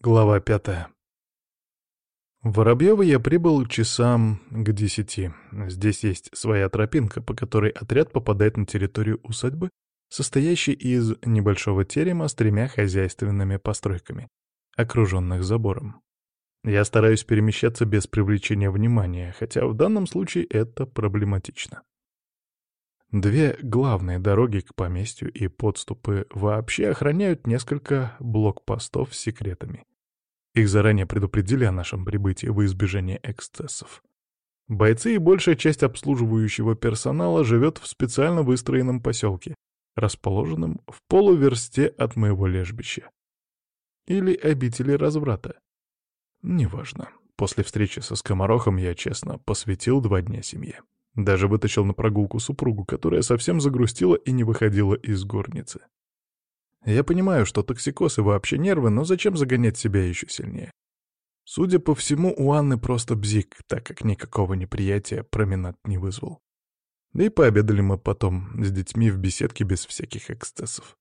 Глава пятая. В Воробьёво я прибыл часам к десяти. Здесь есть своя тропинка, по которой отряд попадает на территорию усадьбы, состоящей из небольшого терема с тремя хозяйственными постройками, окруженных забором. Я стараюсь перемещаться без привлечения внимания, хотя в данном случае это проблематично. Две главные дороги к поместью и подступы вообще охраняют несколько блокпостов с секретами. Их заранее предупредили о нашем прибытии во избежание эксцессов. Бойцы и большая часть обслуживающего персонала живет в специально выстроенном поселке, расположенном в полуверсте от моего лежбища. Или обители разврата. Неважно. После встречи со скоморохом я, честно, посвятил два дня семье. Даже вытащил на прогулку супругу, которая совсем загрустила и не выходила из горницы. Я понимаю, что токсикоз и вообще нервы, но зачем загонять себя еще сильнее? Судя по всему, у Анны просто бзик, так как никакого неприятия променад не вызвал. Да и пообедали мы потом с детьми в беседке без всяких эксцессов.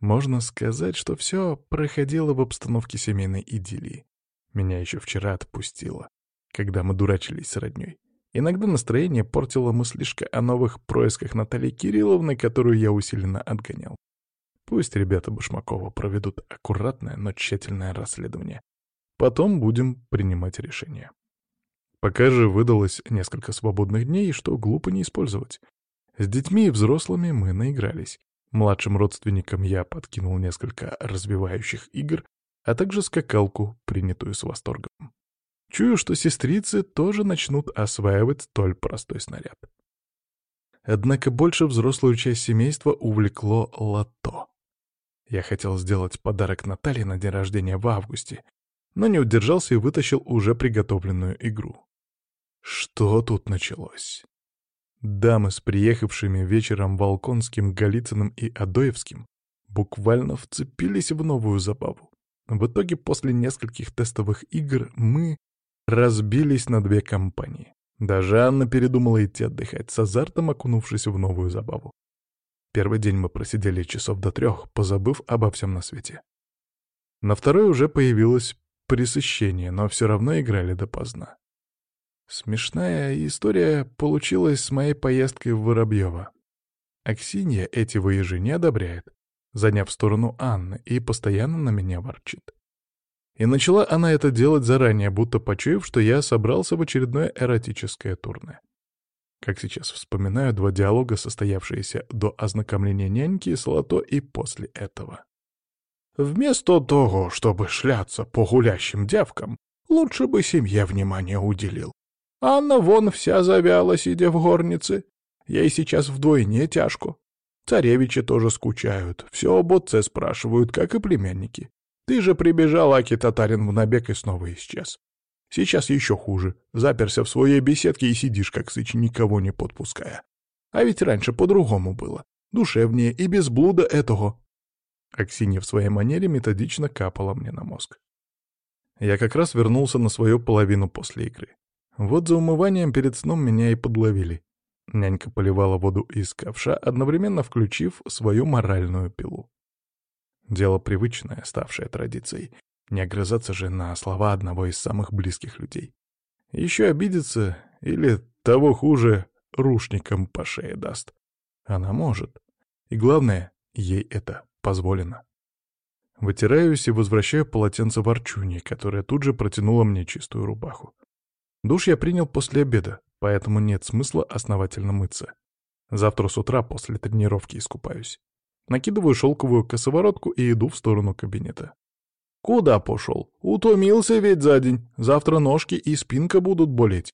Можно сказать, что все проходило в обстановке семейной идиллии. Меня еще вчера отпустило, когда мы дурачились с родней. Иногда настроение портило мыслишка о новых происках Натальи Кирилловны, которую я усиленно отгонял. Пусть ребята Башмакова проведут аккуратное, но тщательное расследование. Потом будем принимать решение. Пока же выдалось несколько свободных дней, что глупо не использовать. С детьми и взрослыми мы наигрались. Младшим родственникам я подкинул несколько развивающих игр, а также скакалку, принятую с восторгом. Чую, что сестрицы тоже начнут осваивать столь простой снаряд. Однако больше взрослую часть семейства увлекло лото. Я хотел сделать подарок Наталье на день рождения в августе, но не удержался и вытащил уже приготовленную игру. Что тут началось? Дамы с приехавшими вечером Волконским, Голицыным и Адоевским буквально вцепились в новую забаву. В итоге после нескольких тестовых игр мы разбились на две компании. Даже Анна передумала идти отдыхать, с азартом окунувшись в новую забаву. Первый день мы просидели часов до трех, позабыв обо всем на свете. На второй уже появилось пресыщение, но все равно играли допоздна. Смешная история получилась с моей поездкой в Воробьево. Аксинья эти выезжи не одобряет, заняв сторону Анны, и постоянно на меня ворчит. И начала она это делать заранее, будто почуяв, что я собрался в очередное эротическое турне. Как сейчас вспоминаю два диалога, состоявшиеся до ознакомления няньки с лото и после этого. Вместо того, чтобы шляться по гулящим девкам, лучше бы семье внимание уделил. Анна вон вся завяла, сидя в горнице. Ей сейчас вдвойне тяжко. Царевичи тоже скучают, все об отце спрашивают, как и племянники. Ты же прибежал, Аки Татарин, в набег и снова исчез. Сейчас еще хуже. Заперся в своей беседке и сидишь, как сыч, никого не подпуская. А ведь раньше по-другому было. Душевнее и без блуда этого. Аксинья в своей манере методично капала мне на мозг. Я как раз вернулся на свою половину после игры. Вот за умыванием перед сном меня и подловили. Нянька поливала воду из ковша, одновременно включив свою моральную пилу. Дело привычное, ставшее традицией. Не огрызаться же на слова одного из самых близких людей. Еще обидится или, того хуже, рушником по шее даст. Она может. И главное, ей это позволено. Вытираюсь и возвращаю полотенце ворчуни, которая тут же протянула мне чистую рубаху. Душ я принял после обеда, поэтому нет смысла основательно мыться. Завтра с утра после тренировки искупаюсь. Накидываю шелковую косоворотку и иду в сторону кабинета. «Куда пошел? Утомился ведь за день. Завтра ножки и спинка будут болеть».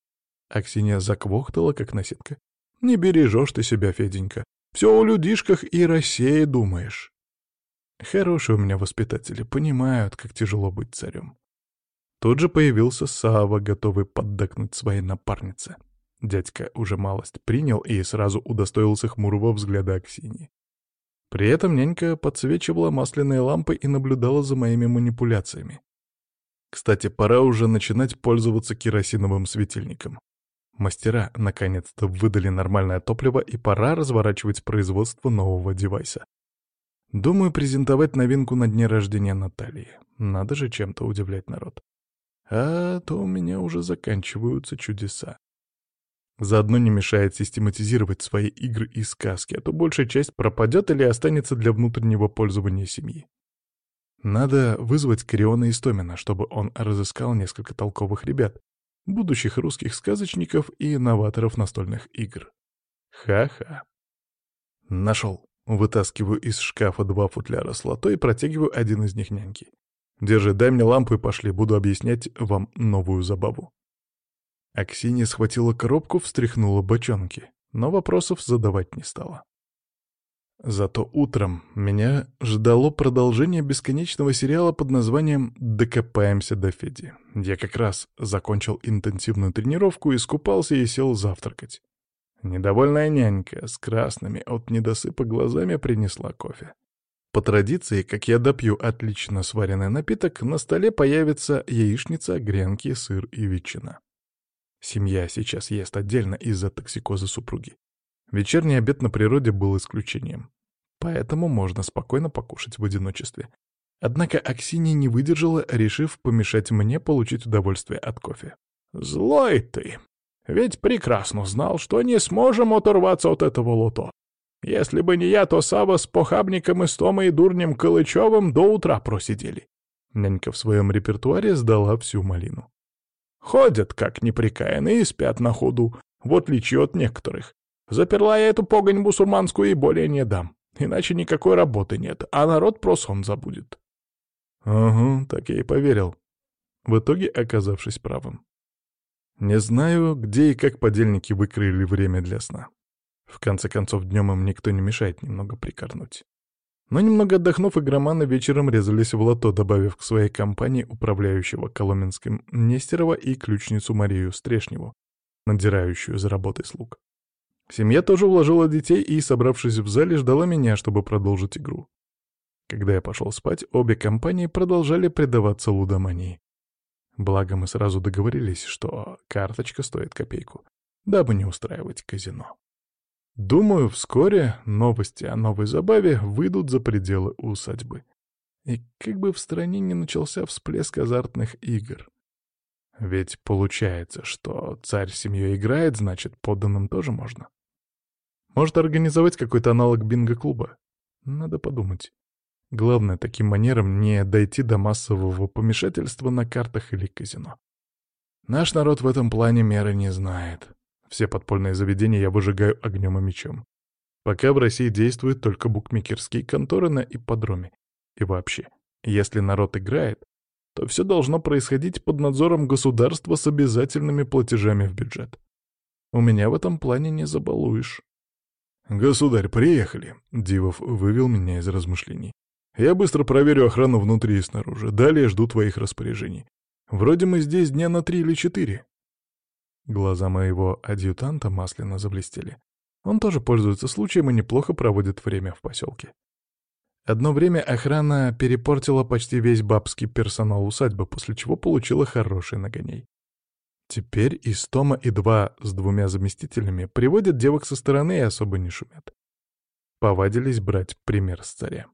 Аксинья заквохтала, как наседка. «Не бережешь ты себя, Феденька. Все о людишках и России думаешь». Хорошие у меня воспитатели, понимают, как тяжело быть царем. Тут же появился Сава, готовый поддакнуть своей напарнице. Дядька уже малость принял и сразу удостоился хмурого взгляда Аксиньи. При этом нянька подсвечивала масляные лампы и наблюдала за моими манипуляциями. Кстати, пора уже начинать пользоваться керосиновым светильником. Мастера наконец-то выдали нормальное топливо, и пора разворачивать производство нового девайса. Думаю презентовать новинку на дне рождения Натальи. Надо же чем-то удивлять народ. А то у меня уже заканчиваются чудеса. Заодно не мешает систематизировать свои игры и сказки, а то большая часть пропадет или останется для внутреннего пользования семьи. Надо вызвать Криона Истомина, чтобы он разыскал несколько толковых ребят, будущих русских сказочников и новаторов настольных игр. Ха-ха. Нашел. Вытаскиваю из шкафа два футляра с и протягиваю один из них няньке. Держи, дай мне лампу и пошли, буду объяснять вам новую забаву. Аксинья схватила коробку, встряхнула бочонки, но вопросов задавать не стала. Зато утром меня ждало продолжение бесконечного сериала под названием «Докопаемся до Феди». Я как раз закончил интенсивную тренировку, искупался и сел завтракать. Недовольная нянька с красными от недосыпа глазами принесла кофе. По традиции, как я допью отлично сваренный напиток, на столе появится яичница, гренки, сыр и ветчина. Семья сейчас ест отдельно из-за токсикоза супруги. Вечерний обед на природе был исключением. Поэтому можно спокойно покушать в одиночестве. Однако Аксинья не выдержала, решив помешать мне получить удовольствие от кофе. «Злой ты!» Ведь прекрасно знал, что не сможем оторваться от этого лото. Если бы не я, то Сава с похабником Истомой и дурнем Калычевым до утра просидели. Нянька в своем репертуаре сдала всю малину. Ходят, как неприкаянные, и спят на ходу, в отличие от некоторых. Заперла я эту погонь мусульманскую и более не дам. Иначе никакой работы нет, а народ про сон забудет. Ага, так я и поверил. В итоге оказавшись правым. Не знаю, где и как подельники выкроили время для сна. В конце концов, днем им никто не мешает немного прикорнуть. Но немного отдохнув, игроманы вечером резались в лото, добавив к своей компании управляющего Коломенским Нестерова и ключницу Марию Стрешневу, надирающую за работой слуг. Семья тоже уложила детей и, собравшись в зале, ждала меня, чтобы продолжить игру. Когда я пошел спать, обе компании продолжали предаваться лудомании. Благо мы сразу договорились, что карточка стоит копейку, дабы не устраивать казино. Думаю, вскоре новости о новой забаве выйдут за пределы усадьбы. И как бы в стране не начался всплеск азартных игр. Ведь получается, что царь семьей играет, значит, подданным тоже можно. Может организовать какой-то аналог бинго-клуба? Надо подумать. Главное, таким манером не дойти до массового помешательства на картах или казино. Наш народ в этом плане меры не знает. Все подпольные заведения я выжигаю огнем и мечом. Пока в России действуют только букмекерские конторы на ипподроме. И вообще, если народ играет, то все должно происходить под надзором государства с обязательными платежами в бюджет. У меня в этом плане не забалуешь. «Государь, приехали!» — Дивов вывел меня из размышлений. Я быстро проверю охрану внутри и снаружи. Далее жду твоих распоряжений. Вроде мы здесь дня на три или четыре». Глаза моего адъютанта масляно заблестели. Он тоже пользуется случаем и неплохо проводит время в поселке. Одно время охрана перепортила почти весь бабский персонал усадьбы, после чего получила хороший нагоней. Теперь Истома и два с двумя заместителями приводят девок со стороны и особо не шумят. Повадились брать пример с царя.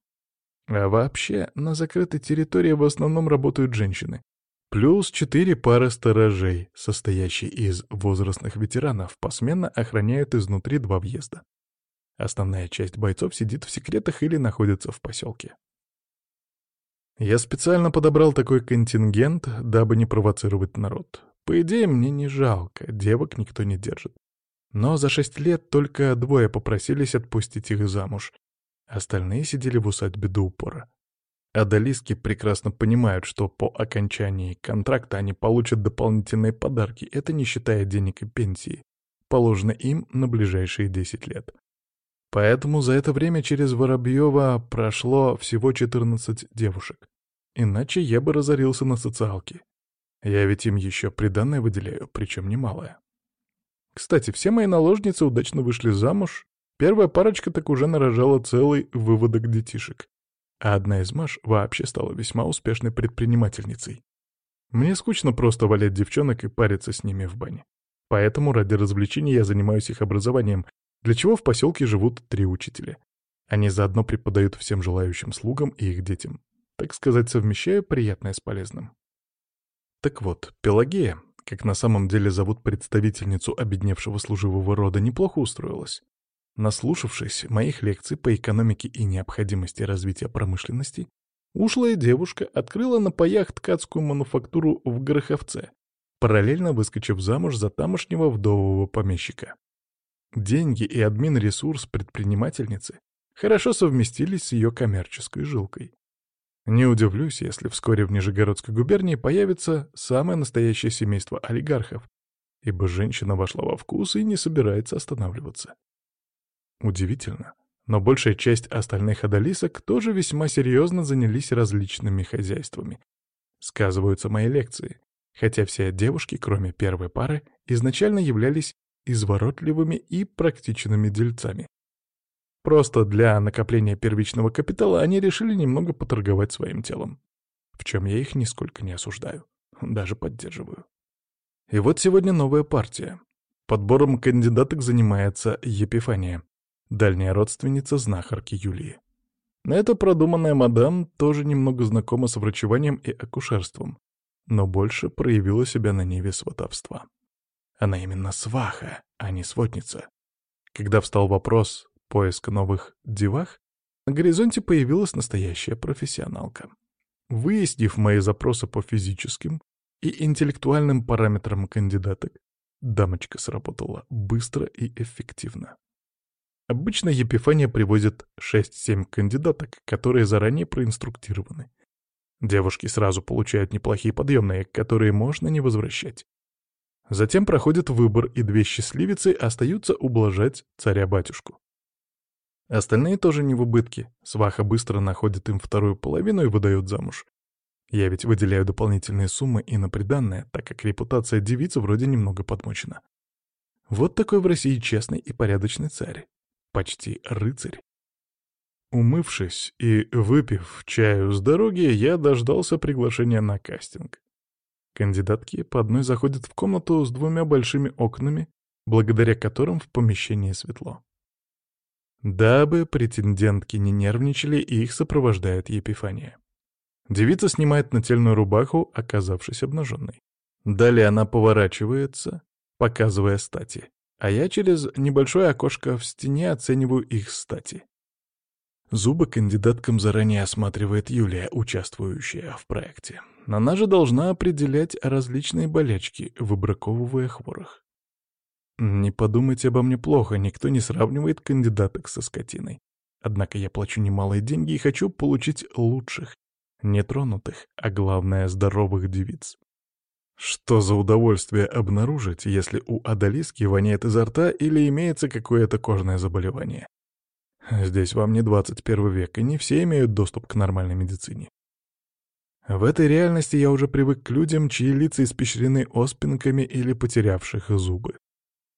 А вообще, на закрытой территории в основном работают женщины. Плюс четыре пары сторожей, состоящие из возрастных ветеранов, посменно охраняют изнутри два въезда. Основная часть бойцов сидит в секретах или находится в поселке. Я специально подобрал такой контингент, дабы не провоцировать народ. По идее, мне не жалко, девок никто не держит. Но за шесть лет только двое попросились отпустить их замуж, Остальные сидели в усадьбе до упора. Адалиски прекрасно понимают, что по окончании контракта они получат дополнительные подарки, это не считая денег и пенсии, положено им на ближайшие 10 лет. Поэтому за это время через Воробьева прошло всего 14 девушек. Иначе я бы разорился на социалке. Я ведь им еще приданное выделяю, причем немалое. Кстати, все мои наложницы удачно вышли замуж Первая парочка так уже нарожала целый выводок детишек. А одна из Маш вообще стала весьма успешной предпринимательницей. Мне скучно просто валять девчонок и париться с ними в бане. Поэтому ради развлечения я занимаюсь их образованием, для чего в поселке живут три учителя. Они заодно преподают всем желающим слугам и их детям. Так сказать, совмещая приятное с полезным. Так вот, Пелагея, как на самом деле зовут представительницу обедневшего служивого рода, неплохо устроилась. Наслушавшись моих лекций по экономике и необходимости развития промышленности, ушлая девушка открыла на паях ткацкую мануфактуру в Гороховце, параллельно выскочив замуж за тамошнего вдового помещика. Деньги и админ-ресурс предпринимательницы хорошо совместились с ее коммерческой жилкой. Не удивлюсь, если вскоре в Нижегородской губернии появится самое настоящее семейство олигархов, ибо женщина вошла во вкус и не собирается останавливаться. Удивительно, но большая часть остальных одолисок тоже весьма серьезно занялись различными хозяйствами. Сказываются мои лекции, хотя все девушки, кроме первой пары, изначально являлись изворотливыми и практичными дельцами. Просто для накопления первичного капитала они решили немного поторговать своим телом. В чем я их нисколько не осуждаю. Даже поддерживаю. И вот сегодня новая партия. Подбором кандидаток занимается Епифания, дальняя родственница знахарки Юлии. Эта продуманная мадам тоже немного знакома с врачеванием и акушерством, но больше проявила себя на ниве сватовства. Она именно сваха, а не сводница. Когда встал вопрос, поиск новых девах, на горизонте появилась настоящая профессионалка. Выяснив мои запросы по физическим и интеллектуальным параметрам кандидаток, дамочка сработала быстро и эффективно. Обычно Епифания привозит 6-7 кандидаток, которые заранее проинструктированы. Девушки сразу получают неплохие подъемные, которые можно не возвращать. Затем проходит выбор, и две счастливицы остаются ублажать царя-батюшку. Остальные тоже не в убытке. Сваха быстро находит им вторую половину и выдает замуж. Я ведь выделяю дополнительные суммы и на приданное, так как репутация девицы вроде немного подмочена. Вот такой в России честный и порядочный царь. Почти рыцарь. Умывшись и выпив чаю с дороги, я дождался приглашения на кастинг. Кандидатки по одной заходят в комнату с двумя большими окнами, благодаря которым в помещении светло. Дабы претендентки не нервничали, их сопровождает Епифания. Девица снимает нательную рубаху, оказавшись обнаженной. Далее она поворачивается, показывая стати, а я через небольшое окошко в стене оцениваю их стати. Зубы кандидаткам заранее осматривает Юлия, участвующая в проекте. Она же должна определять различные болячки, выбраковывая хворых. Не подумайте обо мне плохо, никто не сравнивает кандидаток со скотиной. Однако я плачу немалые деньги и хочу получить лучших, нетронутых, а главное, здоровых девиц. Что за удовольствие обнаружить, если у Адалиски воняет изо рта или имеется какое-то кожное заболевание? Здесь вам не 21 век, и не все имеют доступ к нормальной медицине. В этой реальности я уже привык к людям, чьи лица испещрены оспинками или потерявших зубы.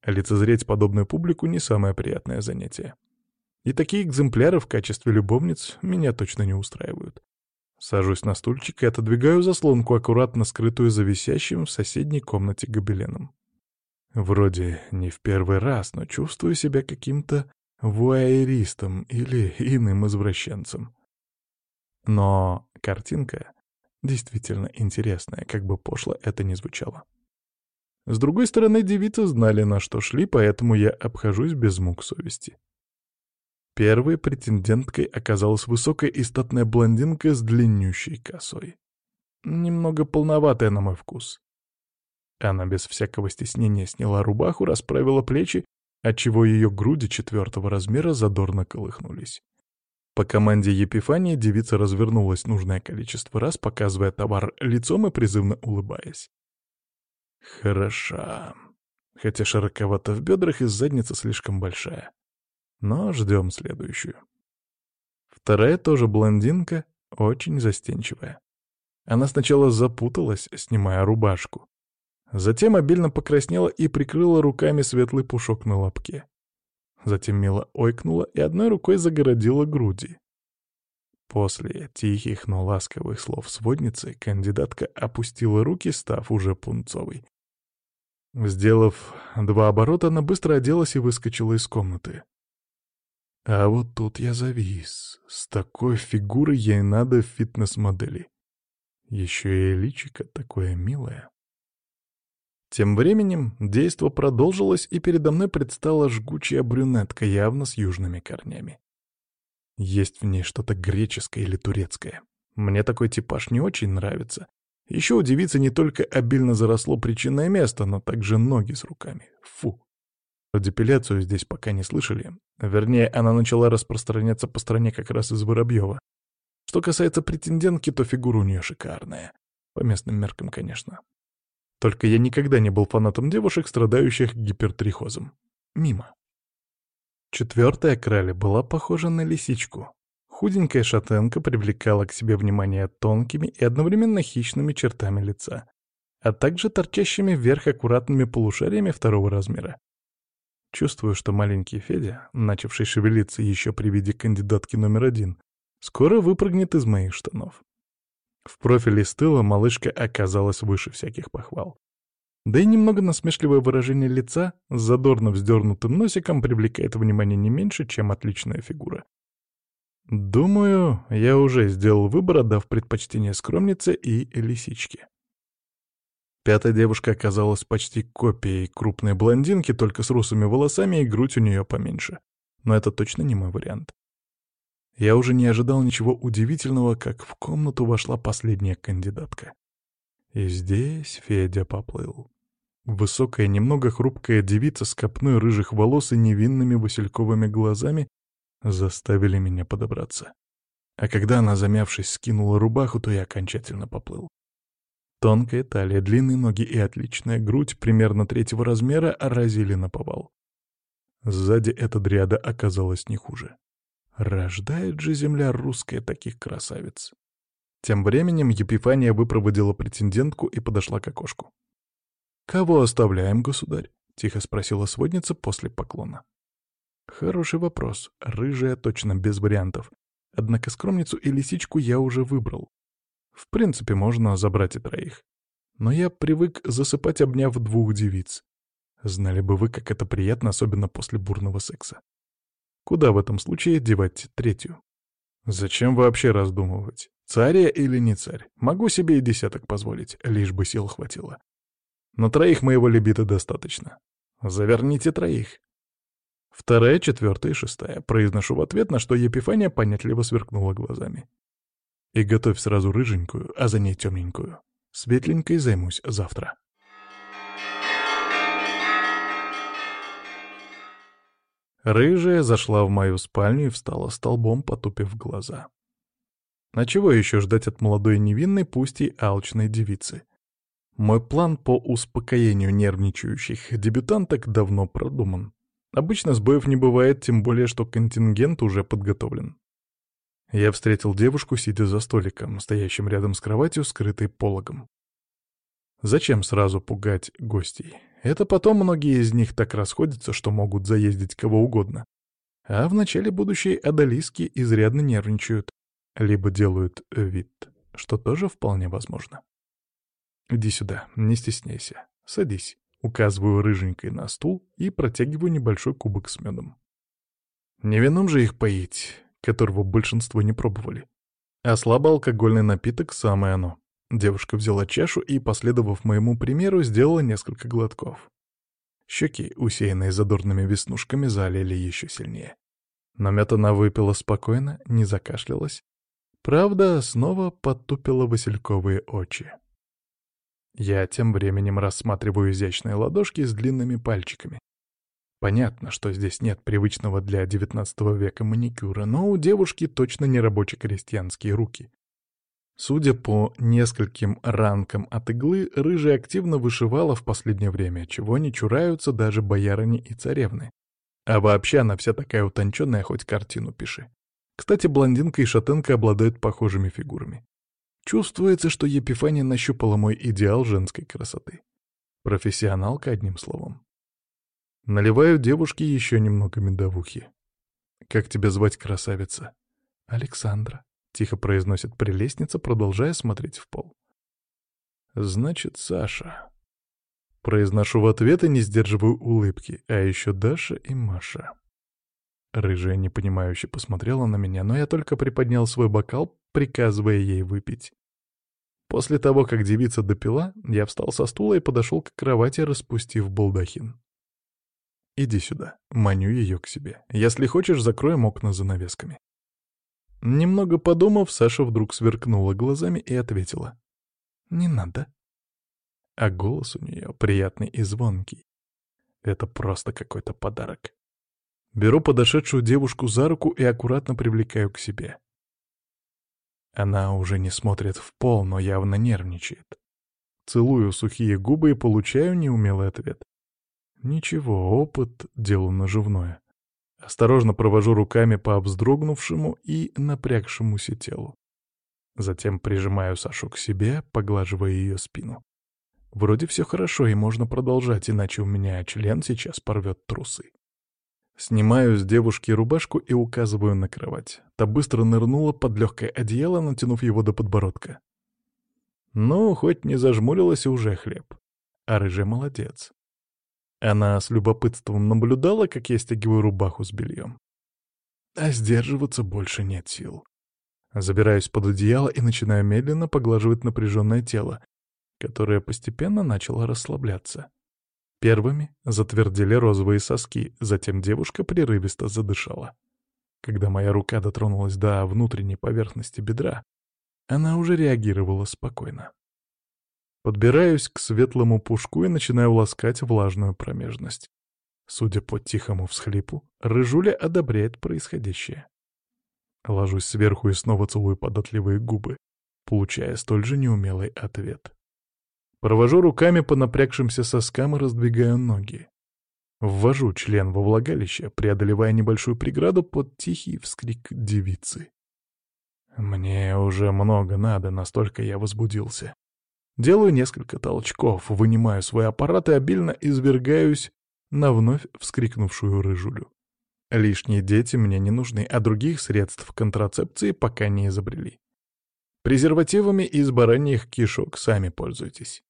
Лицезреть подобную публику не самое приятное занятие. И такие экземпляры в качестве любовниц меня точно не устраивают. Сажусь на стульчик и отодвигаю заслонку, аккуратно скрытую за висящим в соседней комнате гобеленом. Вроде не в первый раз, но чувствую себя каким-то вуайеристом или иным извращенцем. Но картинка действительно интересная, как бы пошло это ни звучало. С другой стороны, девицы знали, на что шли, поэтому я обхожусь без мук совести. Первой претенденткой оказалась высокая и статная блондинка с длиннющей косой. Немного полноватая на мой вкус. Она без всякого стеснения сняла рубаху, расправила плечи, отчего ее груди четвертого размера задорно колыхнулись. По команде Епифании девица развернулась нужное количество раз, показывая товар лицом и призывно улыбаясь. Хороша. Хотя широковато в бедрах и задница слишком большая. Но ждем следующую. Вторая тоже блондинка, очень застенчивая. Она сначала запуталась, снимая рубашку. Затем обильно покраснела и прикрыла руками светлый пушок на лобке. Затем мило ойкнула и одной рукой загородила груди. После тихих, но ласковых слов сводницы кандидатка опустила руки, став уже пунцовой. Сделав два оборота, она быстро оделась и выскочила из комнаты. А вот тут я завис. С такой фигурой ей надо фитнес-модели. Еще и личико такое милое. Тем временем действо продолжилось, и передо мной предстала жгучая брюнетка, явно с южными корнями. Есть в ней что-то греческое или турецкое. Мне такой типаж не очень нравится. Еще у девицы не только обильно заросло причинное место, но также ноги с руками. Фу. Про депиляцию здесь пока не слышали. Вернее, она начала распространяться по стране как раз из Воробьева. Что касается претендентки, то фигура у нее шикарная. По местным меркам, конечно. Только я никогда не был фанатом девушек, страдающих гипертрихозом. Мимо. Четвертая краля была похожа на лисичку. Худенькая шатенка привлекала к себе внимание тонкими и одновременно хищными чертами лица, а также торчащими вверх аккуратными полушариями второго размера. Чувствую, что маленький Федя, начавший шевелиться еще при виде кандидатки номер один, скоро выпрыгнет из моих штанов. В профиле с тыла малышка оказалась выше всяких похвал. Да и немного насмешливое выражение лица с задорно вздернутым носиком привлекает внимание не меньше, чем отличная фигура. Думаю, я уже сделал выбор, отдав предпочтение скромнице и лисичке. Пятая девушка оказалась почти копией крупной блондинки, только с русыми волосами и грудь у нее поменьше. Но это точно не мой вариант. Я уже не ожидал ничего удивительного, как в комнату вошла последняя кандидатка. И здесь Федя поплыл. Высокая, немного хрупкая девица с копной рыжих волос и невинными васильковыми глазами заставили меня подобраться. А когда она, замявшись, скинула рубаху, то я окончательно поплыл. Тонкая талия, длинные ноги и отличная грудь примерно третьего размера разили на повал. Сзади эта дриада оказалась не хуже. Рождает же земля русская таких красавиц. Тем временем Епифания выпроводила претендентку и подошла к окошку. «Кого оставляем, государь?» — тихо спросила сводница после поклона. Хороший вопрос. Рыжая точно без вариантов. Однако скромницу и лисичку я уже выбрал. В принципе, можно забрать и троих. Но я привык засыпать, обняв двух девиц. Знали бы вы, как это приятно, особенно после бурного секса. Куда в этом случае девать третью? Зачем вообще раздумывать? Царь или не царь? Могу себе и десяток позволить, лишь бы сил хватило. На троих моего либита достаточно. Заверните троих. Вторая, четвертая и шестая. Произношу в ответ, на что Епифания понятливо сверкнула глазами. И готовь сразу рыженькую, а за ней темненькую. Светленькой займусь завтра. Рыжая зашла в мою спальню и встала столбом, потупив глаза. А чего еще ждать от молодой невинной, пусть и алчной девицы? Мой план по успокоению нервничающих дебютанток давно продуман. Обычно сбоев не бывает, тем более, что контингент уже подготовлен. Я встретил девушку, сидя за столиком, стоящим рядом с кроватью, скрытой пологом. Зачем сразу пугать гостей? Это потом многие из них так расходятся, что могут заездить кого угодно. А в начале будущей одолиски изрядно нервничают, либо делают вид, что тоже вполне возможно. Иди сюда, не стесняйся, садись. Указываю рыженькой на стул и протягиваю небольшой кубок с медом. Не вином же их поить, которого большинство не пробовали. А слабоалкогольный напиток — самое оно. Девушка взяла чашу и, последовав моему примеру, сделала несколько глотков. Щеки, усеянные задорными веснушками, залили еще сильнее. Но мед она выпила спокойно, не закашлялась. Правда, снова подтупила васильковые очи. Я тем временем рассматриваю изящные ладошки с длинными пальчиками. Понятно, что здесь нет привычного для XIX века маникюра, но у девушки точно не рабоче-крестьянские руки. Судя по нескольким ранкам от иглы, рыжая активно вышивала в последнее время, чего не чураются даже боярыни и царевны. А вообще она вся такая утонченная, хоть картину пиши. Кстати, блондинка и шатенка обладают похожими фигурами. Чувствуется, что Епифания нащупала мой идеал женской красоты. Профессионалка, одним словом. Наливаю девушке еще немного медовухи. «Как тебя звать, красавица?» «Александра», — тихо произносит прелестница, продолжая смотреть в пол. «Значит, Саша». Произношу в ответ и не сдерживаю улыбки, а еще Даша и Маша. Рыжая непонимающе посмотрела на меня, но я только приподнял свой бокал, приказывая ей выпить. После того, как девица допила, я встал со стула и подошел к кровати, распустив балдахин. «Иди сюда», — маню ее к себе. «Если хочешь, закроем окна занавесками». Немного подумав, Саша вдруг сверкнула глазами и ответила. «Не надо». А голос у нее приятный и звонкий. Это просто какой-то подарок. Беру подошедшую девушку за руку и аккуратно привлекаю к себе. Она уже не смотрит в пол, но явно нервничает. Целую сухие губы и получаю неумелый ответ. Ничего, опыт — дело наживное. Осторожно провожу руками по вздрогнувшему и напрягшемуся телу. Затем прижимаю Сашу к себе, поглаживая ее спину. Вроде все хорошо, и можно продолжать, иначе у меня член сейчас порвет трусы. Снимаю с девушки рубашку и указываю на кровать. Та быстро нырнула под легкое одеяло, натянув его до подбородка. Ну, хоть не зажмурилась, уже хлеб. А рыжая молодец. Она с любопытством наблюдала, как я стягиваю рубаху с бельем. А сдерживаться больше нет сил. Забираюсь под одеяло и начинаю медленно поглаживать напряженное тело, которое постепенно начало расслабляться. Первыми затвердели розовые соски, затем девушка прерывисто задышала. Когда моя рука дотронулась до внутренней поверхности бедра, она уже реагировала спокойно. Подбираюсь к светлому пушку и начинаю ласкать влажную промежность. Судя по тихому всхлипу, Рыжуля одобряет происходящее. Ложусь сверху и снова целую податливые губы, получая столь же неумелый ответ. Провожу руками по напрягшимся соскам и раздвигаю ноги. Ввожу член во влагалище, преодолевая небольшую преграду под тихий вскрик девицы. Мне уже много надо, настолько я возбудился. Делаю несколько толчков, вынимаю свой аппарат и обильно извергаюсь на вновь вскрикнувшую рыжулю. Лишние дети мне не нужны, а других средств контрацепции пока не изобрели. Презервативами из бараньих кишок сами пользуйтесь.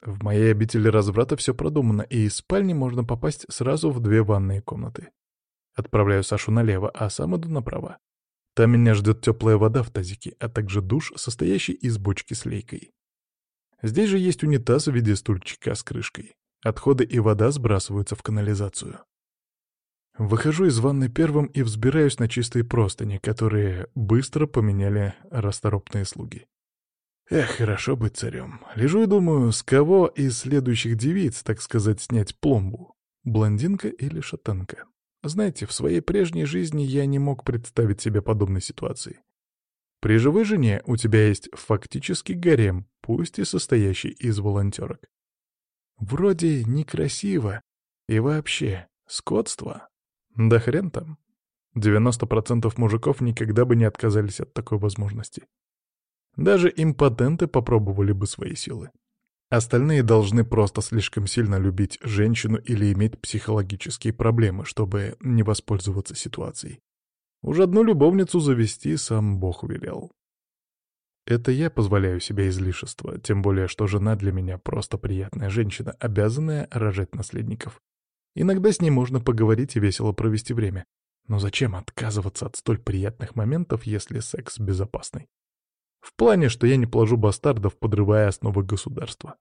В моей обители разврата все продумано, и из спальни можно попасть сразу в две ванные комнаты. Отправляю Сашу налево, а сам иду направо. Там меня ждет теплая вода в тазике, а также душ, состоящий из бочки с лейкой. Здесь же есть унитаз в виде стульчика с крышкой. Отходы и вода сбрасываются в канализацию. Выхожу из ванны первым и взбираюсь на чистые простыни, которые быстро поменяли расторопные слуги. Эх, хорошо быть царем. Лежу и думаю, с кого из следующих девиц, так сказать, снять пломбу? Блондинка или шатенка? Знаете, в своей прежней жизни я не мог представить себе подобной ситуации. При живой жене у тебя есть фактически гарем, пусть и состоящий из волонтерок. Вроде некрасиво. И вообще, скотство. Да хрен там. 90% мужиков никогда бы не отказались от такой возможности. Даже импотенты попробовали бы свои силы. Остальные должны просто слишком сильно любить женщину или иметь психологические проблемы, чтобы не воспользоваться ситуацией. Уж одну любовницу завести сам Бог велел. Это я позволяю себе излишество, тем более, что жена для меня просто приятная женщина, обязанная рожать наследников. Иногда с ней можно поговорить и весело провести время. Но зачем отказываться от столь приятных моментов, если секс безопасный? В плане, что я не положу бастардов, подрывая основы государства.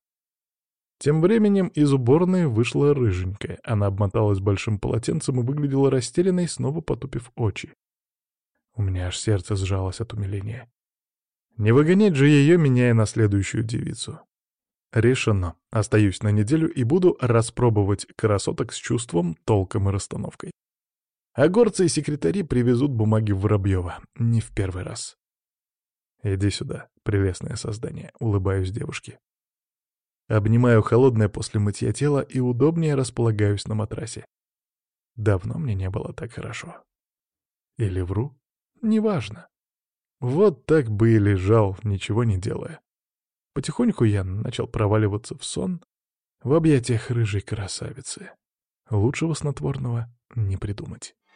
Тем временем из уборной вышла рыженькая. Она обмоталась большим полотенцем и выглядела растерянной, снова потупив очи. У меня аж сердце сжалось от умиления. Не выгонять же ее, меняя на следующую девицу. Решено. Остаюсь на неделю и буду распробовать красоток с чувством, толком и расстановкой. А горцы и секретари привезут бумаги Воробьева. Не в первый раз. «Иди сюда, прелестное создание», — улыбаюсь девушке. Обнимаю холодное после мытья тело и удобнее располагаюсь на матрасе. Давно мне не было так хорошо. Или вру? Неважно. Вот так бы и лежал, ничего не делая. Потихоньку я начал проваливаться в сон в объятиях рыжей красавицы. Лучшего снотворного не придумать.